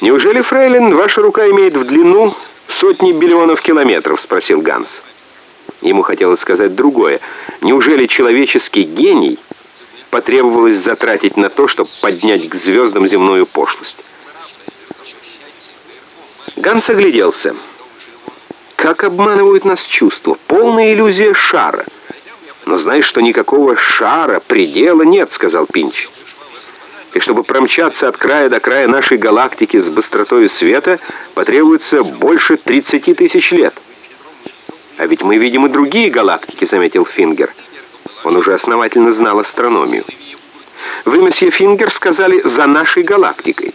«Неужели, фрейлин, ваша рука имеет в длину сотни биллионов километров?» — спросил Ганс. Ему хотелось сказать другое. Неужели человеческий гений потребовалось затратить на то, чтобы поднять к звездам земную пошлость? Ганс огляделся. Как обманывают нас чувства. Полная иллюзия шара. Но знаешь, что никакого шара, предела нет, сказал Пинч. И чтобы промчаться от края до края нашей галактики с быстротой света, потребуется больше 30 тысяч лет. А ведь мы видим и другие галактики, заметил Фингер. Он уже основательно знал астрономию. Вы, месье Фингер, сказали «за нашей галактикой».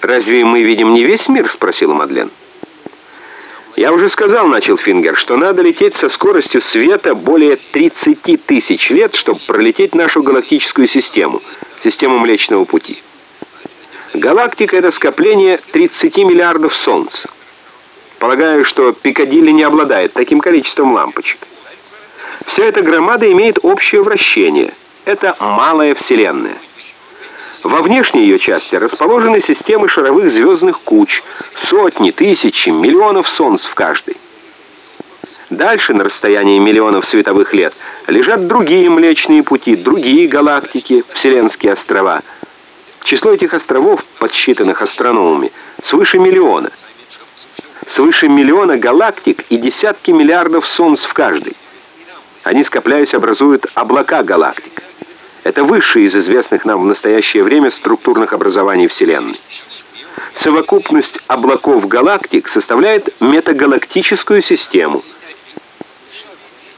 «Разве мы видим не весь мир?» — спросила Мадлен. «Я уже сказал, — начал Фингер, — что надо лететь со скоростью света более 30 тысяч лет, чтобы пролететь нашу галактическую систему, систему Млечного Пути. Галактика — это скопление 30 миллиардов Солнц. Полагаю, что Пикадилли не обладает таким количеством лампочек. Вся эта громада имеет общее вращение. Это малая Вселенная. Во внешней ее части расположены системы шаровых звездных куч, сотни, тысячи, миллионов солнц в каждой. Дальше, на расстоянии миллионов световых лет, лежат другие Млечные Пути, другие галактики, Вселенские острова. Число этих островов, подсчитанных астрономами, свыше миллиона. Свыше миллиона галактик и десятки миллиардов солнц в каждой. Они, скопляясь, образуют облака галактик. Это высшее из известных нам в настоящее время структурных образований Вселенной. Совокупность облаков галактик составляет метагалактическую систему.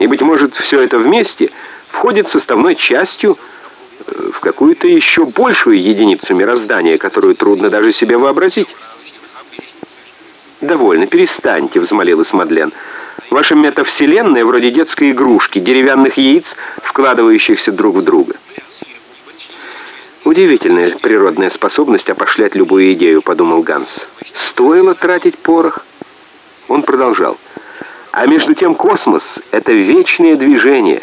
И, быть может, все это вместе входит составной частью э, в какую-то еще большую единицу мироздания, которую трудно даже себе вообразить. «Довольно, перестаньте», — взмолилась Мадлен. «Ваша метавселенная вроде детской игрушки, деревянных яиц, вкладывающихся друг в друга». «Удивительная природная способность опошлять любую идею», — подумал Ганс. «Стоило тратить порох?» Он продолжал. «А между тем космос — это вечное движение,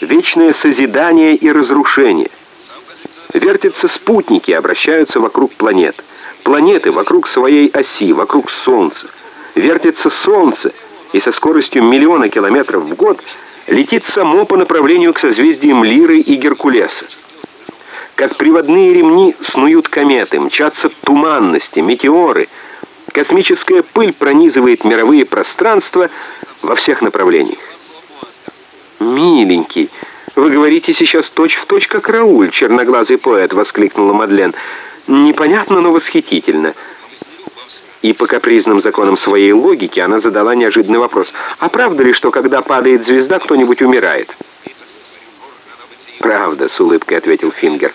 вечное созидание и разрушение. Вертятся спутники, обращаются вокруг планет. Планеты вокруг своей оси, вокруг Солнца. Вертится Солнце, и со скоростью миллиона километров в год летит само по направлению к созвездиям Лиры и Геркулеса. Как приводные ремни снуют кометы, мчатся туманности, метеоры. Космическая пыль пронизывает мировые пространства во всех направлениях. «Миленький, вы говорите сейчас точь-в-точь, точь, как Рауль, черноглазый поэт», — воскликнула Мадлен. «Непонятно, но восхитительно». И по капризным законам своей логики она задала неожиданный вопрос. «А правда ли, что когда падает звезда, кто-нибудь умирает?» «Правда», — с улыбкой ответил Фингер.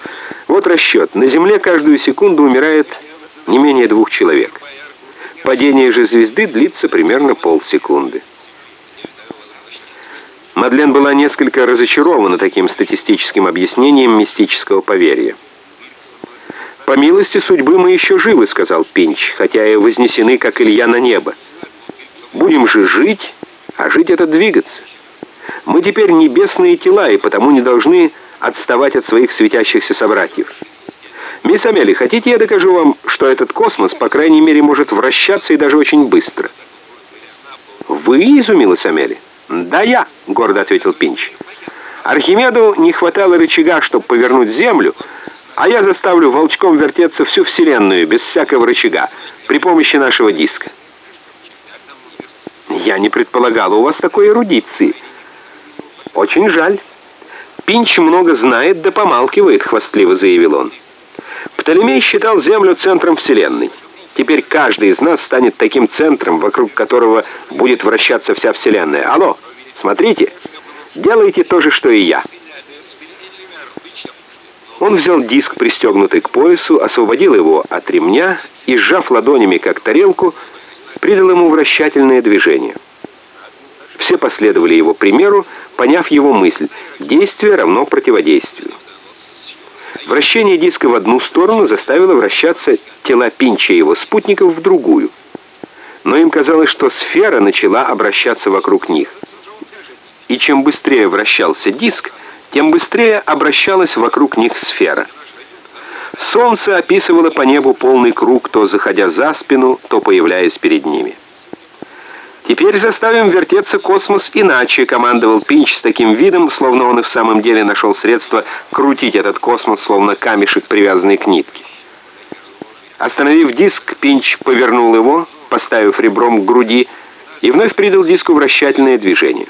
«Вот расчет. На Земле каждую секунду умирает не менее двух человек. Падение же звезды длится примерно полсекунды». Мадлен была несколько разочарована таким статистическим объяснением мистического поверья. «По милости судьбы мы еще живы», — сказал Пинч, «хотя и вознесены, как Илья, на небо. Будем же жить, а жить — это двигаться». Мы теперь небесные тела, и потому не должны отставать от своих светящихся собратьев. Мисс Амели, хотите, я докажу вам, что этот космос, по крайней мере, может вращаться и даже очень быстро?» «Вы?» — изумилась Амели. «Да я», — гордо ответил Пинч. «Архимеду не хватало рычага, чтобы повернуть Землю, а я заставлю волчком вертеться всю Вселенную без всякого рычага при помощи нашего диска». «Я не предполагала у вас такой эрудиции». «Очень жаль. Пинч много знает, да помалкивает», — хвастливо заявил он. Птолемей считал Землю центром Вселенной. Теперь каждый из нас станет таким центром, вокруг которого будет вращаться вся Вселенная. Алло, смотрите, делайте то же, что и я». Он взял диск, пристегнутый к поясу, освободил его от ремня и, сжав ладонями, как тарелку, придал ему вращательное движение. Все последовали его примеру, поняв его мысль «действие равно противодействию». Вращение диска в одну сторону заставило вращаться тела Пинча и его спутников в другую. Но им казалось, что сфера начала обращаться вокруг них. И чем быстрее вращался диск, тем быстрее обращалась вокруг них сфера. Солнце описывало по небу полный круг, то заходя за спину, то появляясь перед ними. «Теперь заставим вертеться космос иначе», — командовал Пинч с таким видом, словно он и в самом деле нашел средство крутить этот космос, словно камешек, привязанный к нитке. Остановив диск, Пинч повернул его, поставив ребром к груди, и вновь придал диску вращательное движение.